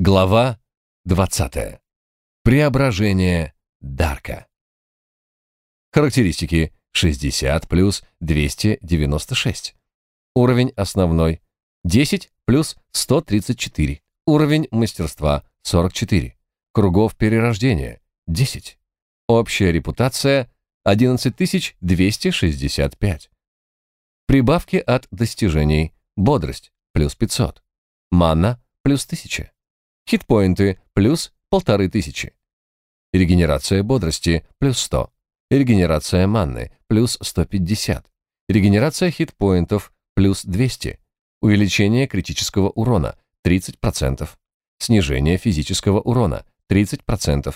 Глава 20. Преображение Дарка. Характеристики 60 плюс 296. Уровень основной 10 плюс 134. Уровень мастерства 44. Кругов перерождения 10. Общая репутация 11265. Прибавки от достижений. Бодрость плюс 500. Манна плюс 1000. Хитпоинты плюс полторы тысячи. Регенерация бодрости плюс 100. Регенерация манны плюс 150. Регенерация хитпоинтов плюс 200. Увеличение критического урона 30%. Снижение физического урона 30%.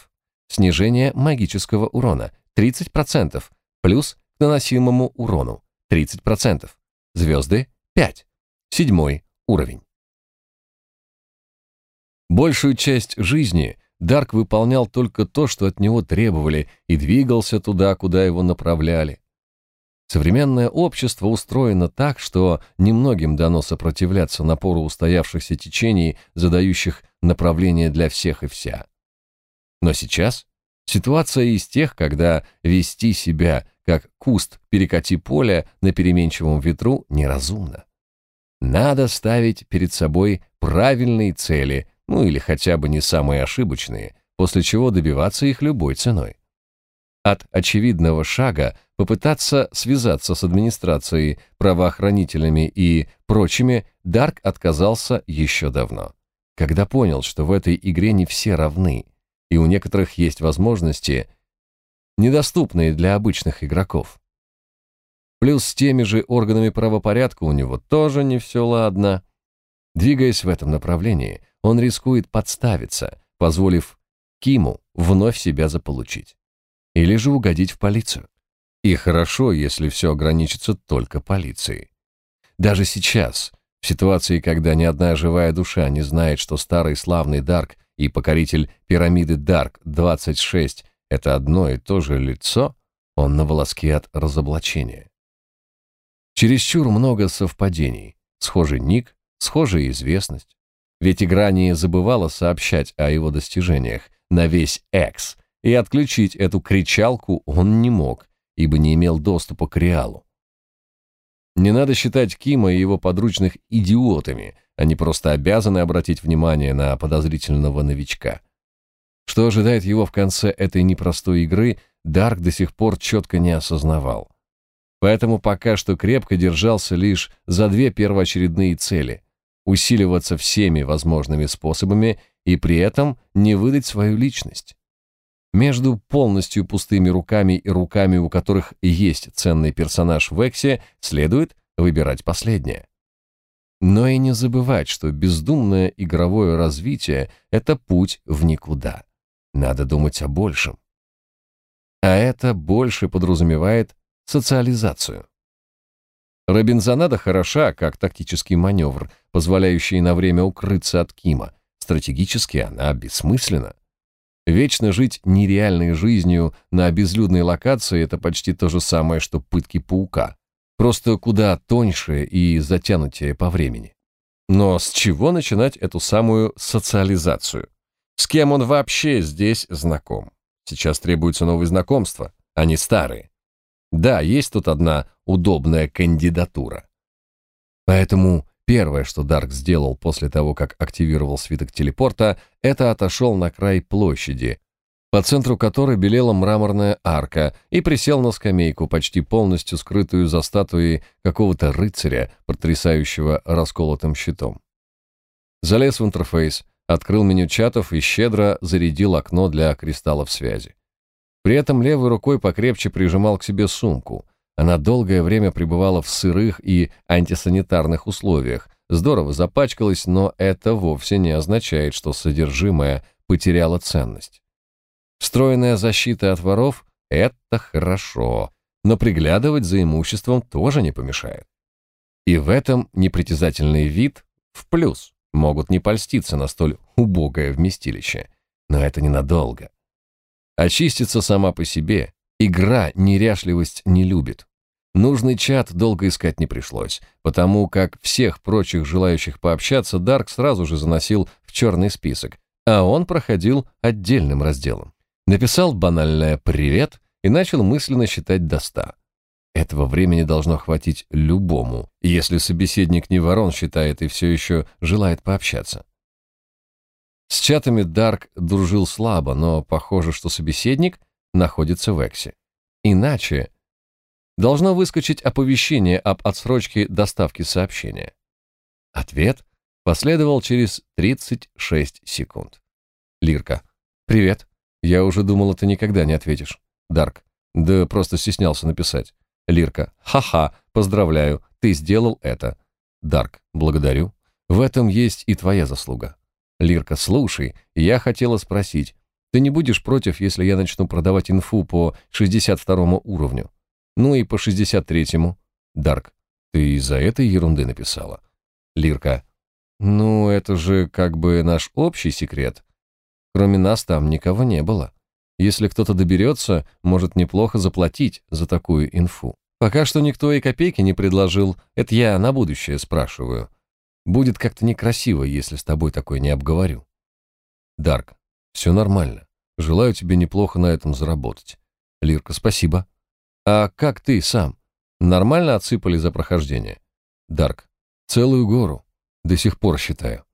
Снижение магического урона 30%. Плюс к наносимому урону 30%. Звезды 5. Седьмой уровень. Большую часть жизни Дарк выполнял только то, что от него требовали, и двигался туда, куда его направляли. Современное общество устроено так, что немногим дано сопротивляться напору устоявшихся течений, задающих направление для всех и вся. Но сейчас ситуация из тех, когда вести себя как куст перекати поля на переменчивом ветру неразумно. Надо ставить перед собой правильные цели, ну или хотя бы не самые ошибочные, после чего добиваться их любой ценой. От очевидного шага попытаться связаться с администрацией, правоохранителями и прочими Дарк отказался еще давно, когда понял, что в этой игре не все равны, и у некоторых есть возможности, недоступные для обычных игроков. Плюс с теми же органами правопорядка у него тоже не все ладно. Двигаясь в этом направлении, он рискует подставиться, позволив Киму вновь себя заполучить. Или же угодить в полицию. И хорошо, если все ограничится только полицией. Даже сейчас, в ситуации, когда ни одна живая душа не знает, что старый славный Дарк и покоритель пирамиды Дарк-26 — это одно и то же лицо, он на волоске от разоблачения. Чересчур много совпадений. Схожий ник, схожая известность. Ведь игра не забывала сообщать о его достижениях на весь X, и отключить эту кричалку он не мог, ибо не имел доступа к реалу. Не надо считать Кима и его подручных идиотами, они просто обязаны обратить внимание на подозрительного новичка. Что ожидает его в конце этой непростой игры, Дарк до сих пор четко не осознавал. Поэтому пока что крепко держался лишь за две первоочередные цели усиливаться всеми возможными способами и при этом не выдать свою личность. Между полностью пустыми руками и руками, у которых есть ценный персонаж в Эксе, следует выбирать последнее. Но и не забывать, что бездумное игровое развитие — это путь в никуда. Надо думать о большем. А это больше подразумевает социализацию. Робинзонада хороша, как тактический маневр, позволяющий на время укрыться от Кима. Стратегически она бессмысленна. Вечно жить нереальной жизнью на безлюдной локации — это почти то же самое, что пытки паука. Просто куда тоньше и затянутее по времени. Но с чего начинать эту самую социализацию? С кем он вообще здесь знаком? Сейчас требуются новые знакомства, а не старые. Да, есть тут одна удобная кандидатура. Поэтому первое, что Дарк сделал после того, как активировал свиток телепорта, это отошел на край площади, по центру которой белела мраморная арка, и присел на скамейку, почти полностью скрытую за статуей какого-то рыцаря, потрясающего расколотым щитом. Залез в интерфейс, открыл меню чатов и щедро зарядил окно для кристаллов связи. При этом левой рукой покрепче прижимал к себе сумку. Она долгое время пребывала в сырых и антисанитарных условиях, здорово запачкалась, но это вовсе не означает, что содержимое потеряло ценность. Встроенная защита от воров — это хорошо, но приглядывать за имуществом тоже не помешает. И в этом непритязательный вид в плюс могут не польститься на столь убогое вместилище. Но это ненадолго. Очиститься сама по себе игра неряшливость не любит. Нужный чат долго искать не пришлось, потому как всех прочих желающих пообщаться Дарк сразу же заносил в черный список, а он проходил отдельным разделом. Написал банальное «привет» и начал мысленно считать до ста. Этого времени должно хватить любому, если собеседник не ворон считает и все еще желает пообщаться. С чатами Дарк дружил слабо, но похоже, что собеседник находится в Эксе. Иначе должно выскочить оповещение об отсрочке доставки сообщения. Ответ последовал через 36 секунд. Лирка. «Привет. Я уже думал, ты никогда не ответишь». Дарк. Да просто стеснялся написать. Лирка. «Ха-ха, поздравляю, ты сделал это». Дарк. «Благодарю. В этом есть и твоя заслуга». Лирка. «Слушай, я хотела спросить, ты не будешь против, если я начну продавать инфу по 62 уровню? Ну и по 63-му. Дарк, ты из-за этой ерунды написала? Лирка, ну это же как бы наш общий секрет. Кроме нас там никого не было. Если кто-то доберется, может неплохо заплатить за такую инфу. Пока что никто и копейки не предложил, это я на будущее спрашиваю. Будет как-то некрасиво, если с тобой такое не обговорю. Дарк, все нормально. Желаю тебе неплохо на этом заработать. Лирка, спасибо. А как ты сам? Нормально отсыпали за прохождение? Дарк. Целую гору. До сих пор считаю.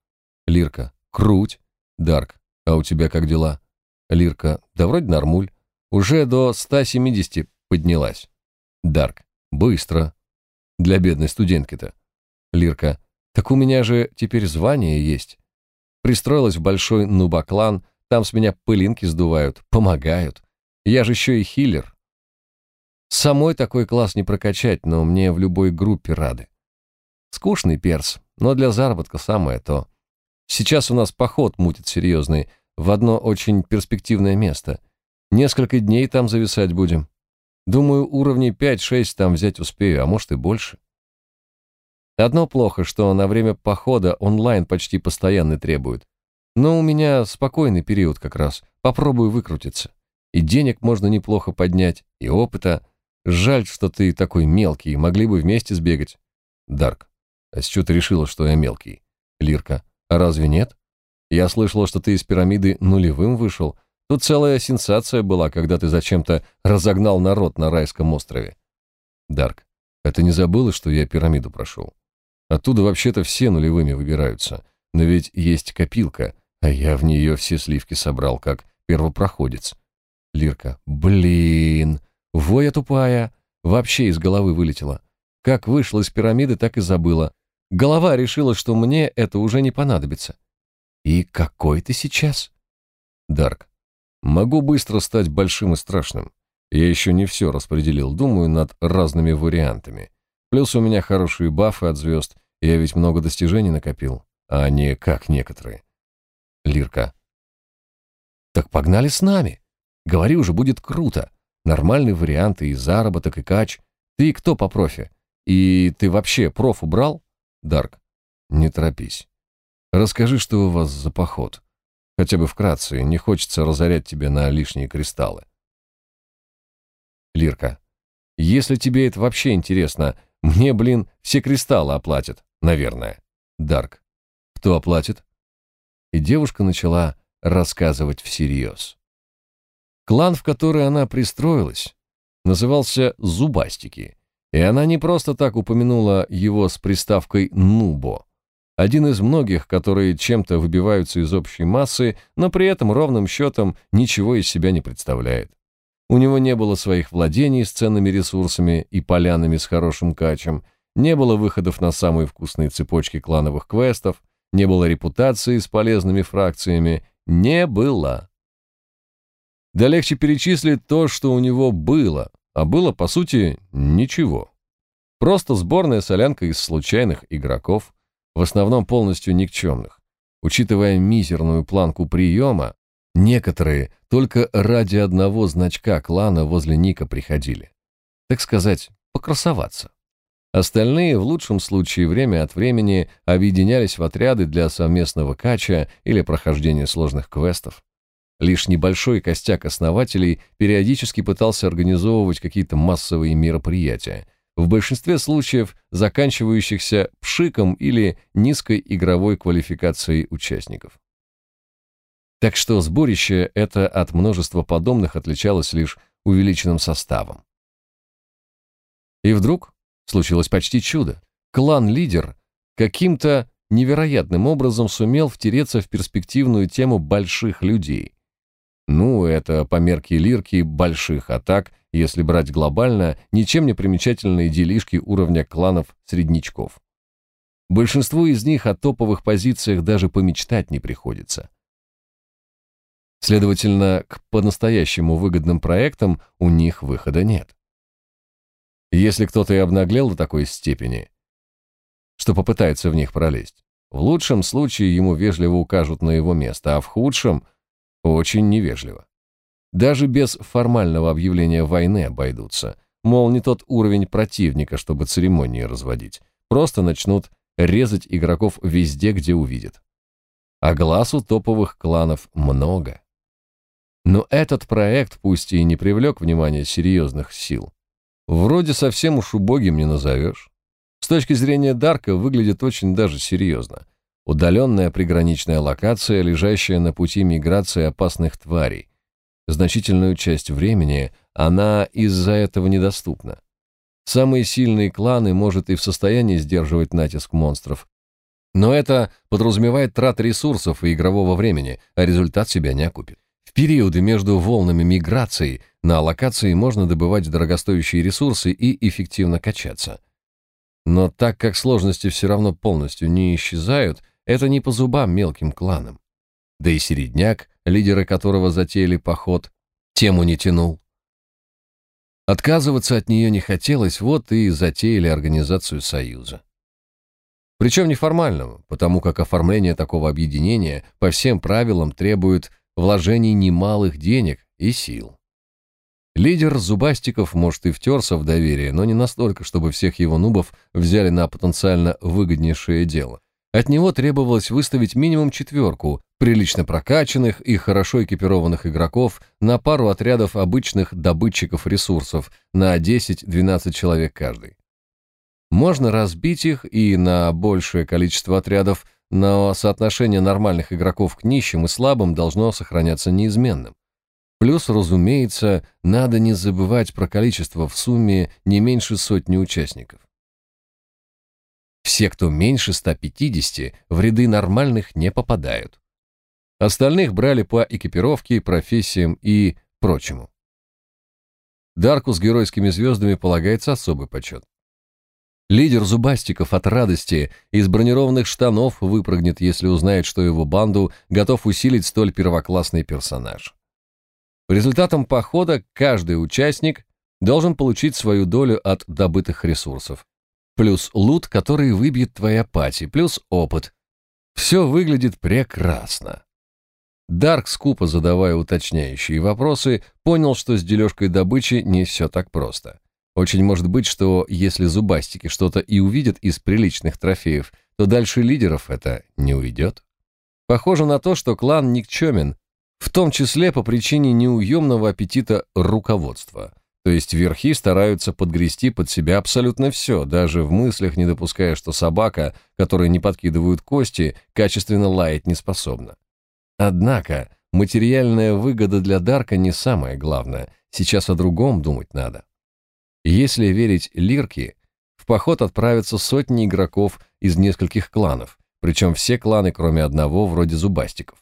Лирка. Круть. Дарк. А у тебя как дела? Лирка. Да вроде нормуль. Уже до 170 поднялась. Дарк. Быстро. Для бедной студентки-то. Лирка. Так у меня же теперь звание есть. Пристроилась в большой нубаклан, там с меня пылинки сдувают, помогают. Я же еще и хиллер. Самой такой класс не прокачать, но мне в любой группе рады. Скучный перс, но для заработка самое то. Сейчас у нас поход мутит серьезный в одно очень перспективное место. Несколько дней там зависать будем. Думаю, уровней 5-6 там взять успею, а может и больше. Одно плохо, что на время похода онлайн почти постоянно требует. Но у меня спокойный период как раз. Попробую выкрутиться. И денег можно неплохо поднять, и опыта. Жаль, что ты такой мелкий, могли бы вместе сбегать. Дарк, а с чего ты решила, что я мелкий? Лирка, а разве нет? Я слышала, что ты из пирамиды нулевым вышел. Тут целая сенсация была, когда ты зачем-то разогнал народ на райском острове. Дарк, а ты не забыла, что я пирамиду прошел? Оттуда вообще-то все нулевыми выбираются. Но ведь есть копилка, а я в нее все сливки собрал, как первопроходец. Лирка, блин, Во я тупая. Вообще из головы вылетела. Как вышла из пирамиды, так и забыла. Голова решила, что мне это уже не понадобится. И какой ты сейчас? Дарк. Могу быстро стать большим и страшным. Я еще не все распределил, думаю над разными вариантами. Плюс у меня хорошие бафы от звезд, я ведь много достижений накопил, а не как некоторые. Лирка. Так погнали с нами. Говори уже, будет круто. Нормальные варианты и заработок, и кач. Ты кто по профи? И ты вообще проф убрал? Дарк. Не торопись. Расскажи, что у вас за поход. Хотя бы вкратце, не хочется разорять тебя на лишние кристаллы. Лирка. Если тебе это вообще интересно, мне, блин, все кристаллы оплатят, наверное. Дарк. Кто оплатит? И девушка начала рассказывать всерьез. Клан, в который она пристроилась, назывался «Зубастики», и она не просто так упомянула его с приставкой «Нубо». Один из многих, которые чем-то выбиваются из общей массы, но при этом ровным счетом ничего из себя не представляет. У него не было своих владений с ценными ресурсами и полянами с хорошим качем, не было выходов на самые вкусные цепочки клановых квестов, не было репутации с полезными фракциями, не было. Да легче перечислить то, что у него было, а было, по сути, ничего. Просто сборная солянка из случайных игроков, в основном полностью никчемных. Учитывая мизерную планку приема, некоторые только ради одного значка клана возле Ника приходили. Так сказать, покрасоваться. Остальные в лучшем случае время от времени объединялись в отряды для совместного кача или прохождения сложных квестов. Лишь небольшой костяк основателей периодически пытался организовывать какие-то массовые мероприятия, в большинстве случаев заканчивающихся пшиком или низкой игровой квалификацией участников. Так что сборище это от множества подобных отличалось лишь увеличенным составом. И вдруг случилось почти чудо. Клан-лидер каким-то невероятным образом сумел втереться в перспективную тему больших людей. Ну, это по мерке лирки больших атак, если брать глобально, ничем не примечательные делишки уровня кланов-среднячков. Большинству из них о топовых позициях даже помечтать не приходится. Следовательно, к по-настоящему выгодным проектам у них выхода нет. Если кто-то и обнаглел до такой степени, что попытается в них пролезть, в лучшем случае ему вежливо укажут на его место, а в худшем – очень невежливо. Даже без формального объявления войны обойдутся. Мол, не тот уровень противника, чтобы церемонии разводить. Просто начнут резать игроков везде, где увидят. А глаз у топовых кланов много. Но этот проект пусть и не привлек внимания серьезных сил. Вроде совсем уж убогим не назовешь. С точки зрения Дарка выглядит очень даже серьезно. Удаленная приграничная локация, лежащая на пути миграции опасных тварей. Значительную часть времени она из-за этого недоступна. Самые сильные кланы, может, и в состоянии сдерживать натиск монстров. Но это подразумевает трат ресурсов и игрового времени, а результат себя не окупит. В периоды между волнами миграции на локации можно добывать дорогостоящие ресурсы и эффективно качаться. Но так как сложности все равно полностью не исчезают, это не по зубам мелким кланам. Да и середняк, лидеры которого затеяли поход, тему не тянул. Отказываться от нее не хотелось, вот и затеяли организацию союза. Причем неформального, потому как оформление такого объединения по всем правилам требует вложений немалых денег и сил. Лидер Зубастиков, может, и втерся в доверие, но не настолько, чтобы всех его нубов взяли на потенциально выгоднейшее дело. От него требовалось выставить минимум четверку прилично прокачанных и хорошо экипированных игроков на пару отрядов обычных добытчиков ресурсов на 10-12 человек каждый. Можно разбить их и на большее количество отрядов, но соотношение нормальных игроков к нищим и слабым должно сохраняться неизменным. Плюс, разумеется, надо не забывать про количество в сумме не меньше сотни участников. Все, кто меньше 150, в ряды нормальных не попадают. Остальных брали по экипировке, профессиям и прочему. Дарку с геройскими звездами полагается особый почет. Лидер зубастиков от радости из бронированных штанов выпрыгнет, если узнает, что его банду готов усилить столь первоклассный персонаж. По результатам похода каждый участник должен получить свою долю от добытых ресурсов. Плюс лут, который выбьет твоя пати, плюс опыт. Все выглядит прекрасно. Дарк, скупо задавая уточняющие вопросы, понял, что с дележкой добычи не все так просто. Очень может быть, что если зубастики что-то и увидят из приличных трофеев, то дальше лидеров это не уйдет. Похоже на то, что клан никчемен, в том числе по причине неуемного аппетита руководства. То есть верхи стараются подгрести под себя абсолютно все, даже в мыслях не допуская, что собака, которой не подкидывают кости, качественно лаять не способна. Однако материальная выгода для Дарка не самое главное, сейчас о другом думать надо. Если верить Лирке, в поход отправятся сотни игроков из нескольких кланов, причем все кланы, кроме одного, вроде зубастиков.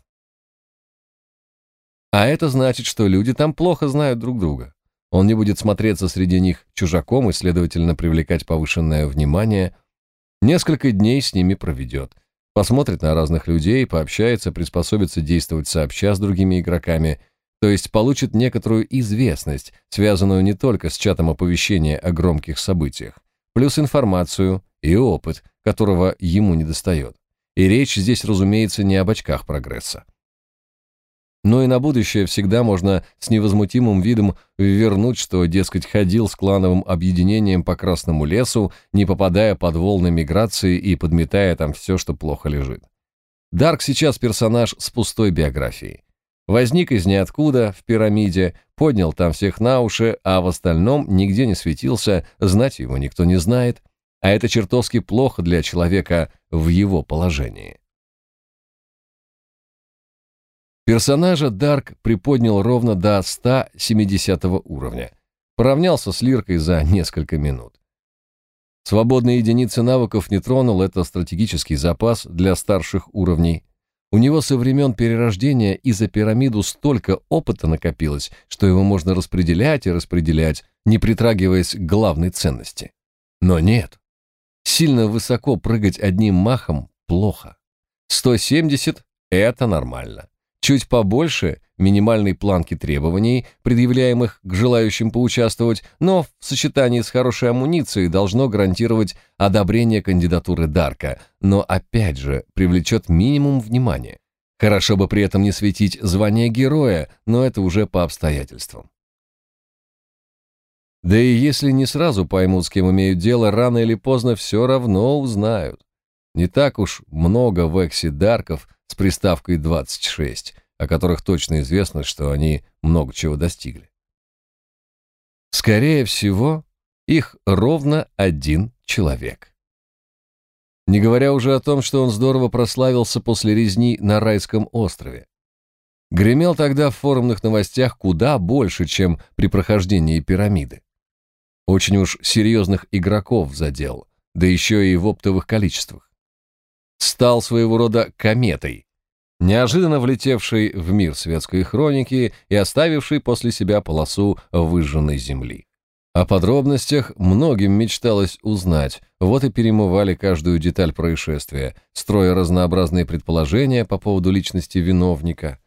А это значит, что люди там плохо знают друг друга. Он не будет смотреться среди них чужаком и, следовательно, привлекать повышенное внимание. Несколько дней с ними проведет. Посмотрит на разных людей, пообщается, приспособится действовать сообща с другими игроками – то есть получит некоторую известность, связанную не только с чатом оповещения о громких событиях, плюс информацию и опыт, которого ему недостает. И речь здесь, разумеется, не об очках прогресса. Но и на будущее всегда можно с невозмутимым видом вернуть, что, дескать, ходил с клановым объединением по Красному лесу, не попадая под волны миграции и подметая там все, что плохо лежит. Дарк сейчас персонаж с пустой биографией. Возник из ниоткуда в пирамиде, поднял там всех на уши, а в остальном нигде не светился, знать его никто не знает, а это чертовски плохо для человека в его положении. Персонажа Дарк приподнял ровно до 170 уровня. Поравнялся с Лиркой за несколько минут. Свободные единицы навыков не тронул, это стратегический запас для старших уровней. У него со времен перерождения и за пирамиду столько опыта накопилось, что его можно распределять и распределять, не притрагиваясь к главной ценности. Но нет. Сильно высоко прыгать одним махом плохо. 170 — это нормально. Чуть побольше минимальной планки требований, предъявляемых к желающим поучаствовать, но в сочетании с хорошей амуницией должно гарантировать одобрение кандидатуры Дарка, но опять же привлечет минимум внимания. Хорошо бы при этом не светить звание героя, но это уже по обстоятельствам. Да и если не сразу поймут, с кем имеют дело, рано или поздно все равно узнают. Не так уж много в Эксе Дарков с приставкой 26, о которых точно известно, что они много чего достигли. Скорее всего, их ровно один человек. Не говоря уже о том, что он здорово прославился после резни на райском острове. Гремел тогда в форумных новостях куда больше, чем при прохождении пирамиды. Очень уж серьезных игроков задел, да еще и в оптовых количествах. Стал своего рода кометой, неожиданно влетевший в мир светской хроники и оставивший после себя полосу выжженной земли. О подробностях многим мечталось узнать, вот и перемывали каждую деталь происшествия, строя разнообразные предположения по поводу личности виновника.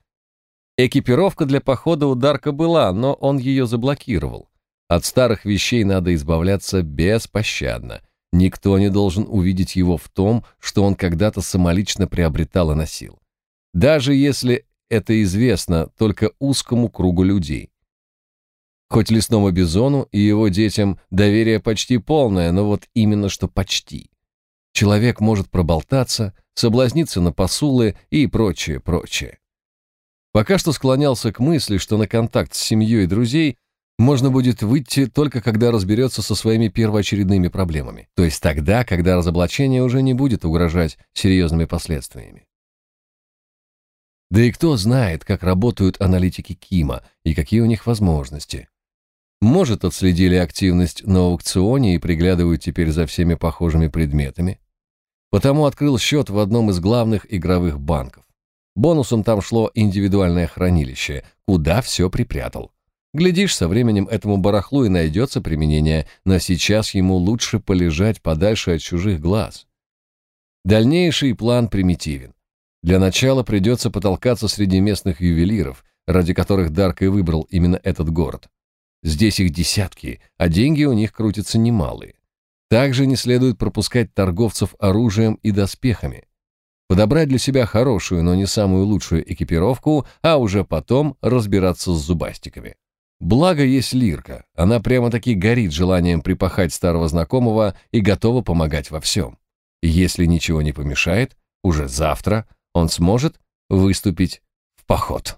Экипировка для похода у Дарка была, но он ее заблокировал. От старых вещей надо избавляться беспощадно. Никто не должен увидеть его в том, что он когда-то самолично приобретал и носил. Даже если это известно только узкому кругу людей. Хоть лесному бизону и его детям доверие почти полное, но вот именно что почти. Человек может проболтаться, соблазниться на посулы и прочее, прочее. Пока что склонялся к мысли, что на контакт с семьей и друзей можно будет выйти только когда разберется со своими первоочередными проблемами, то есть тогда, когда разоблачение уже не будет угрожать серьезными последствиями. Да и кто знает, как работают аналитики Кима и какие у них возможности. Может, отследили активность на аукционе и приглядывают теперь за всеми похожими предметами. Потому открыл счет в одном из главных игровых банков. Бонусом там шло индивидуальное хранилище, куда все припрятал. Глядишь, со временем этому барахлу и найдется применение, но сейчас ему лучше полежать подальше от чужих глаз. Дальнейший план примитивен. Для начала придется потолкаться среди местных ювелиров, ради которых Дарк и выбрал именно этот город. Здесь их десятки, а деньги у них крутятся немалые. Также не следует пропускать торговцев оружием и доспехами. Подобрать для себя хорошую, но не самую лучшую экипировку, а уже потом разбираться с зубастиками. Благо есть Лирка, она прямо-таки горит желанием припахать старого знакомого и готова помогать во всем. Если ничего не помешает, уже завтра он сможет выступить в поход.